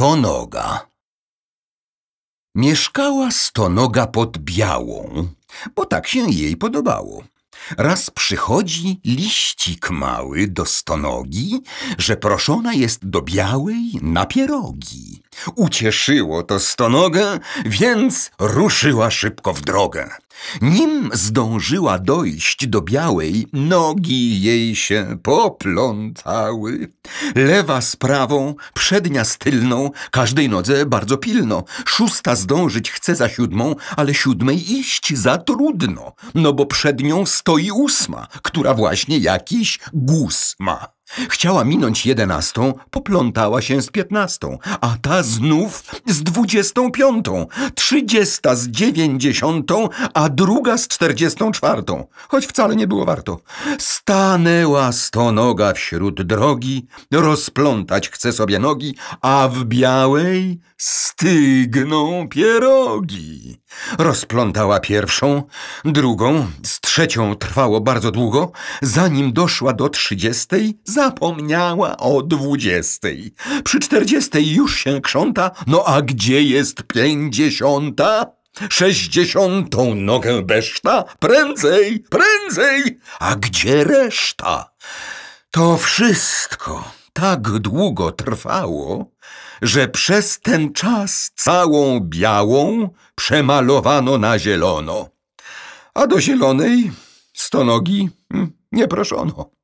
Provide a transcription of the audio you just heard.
Stonoga Mieszkała stonoga pod białą, bo tak się jej podobało. Raz przychodzi liścik mały do stonogi, że proszona jest do białej na pierogi. Ucieszyło to stonogę, więc ruszyła szybko w drogę. Nim zdążyła dojść do białej, nogi jej się poplątały. Lewa z prawą, przednia z tylną, każdej nodze bardzo pilno. Szósta zdążyć chce za siódmą, ale siódmej iść za trudno, no bo przed nią stoi ósma, która właśnie jakiś guz ma. Chciała minąć jedenastą, poplątała się z piętnastą, a ta znów z dwudziestą piątą, trzydziesta z dziewięćdziesiątą, a druga z czterdziestą czwartą, choć wcale nie było warto. Stanęła stonoga wśród drogi, rozplątać chce sobie nogi, a w białej stygną pierogi. Rozplątała pierwszą, drugą, z trzecią trwało bardzo długo, zanim doszła do trzydziestej, zapomniała o dwudziestej. Przy czterdziestej już się krząta, no a gdzie jest pięćdziesiąta? Sześćdziesiątą nogę beszta? Prędzej, prędzej! A gdzie reszta? To wszystko tak długo trwało, że przez ten czas całą białą przemalowano na zielono. A do zielonej stonogi hmm, nie proszono.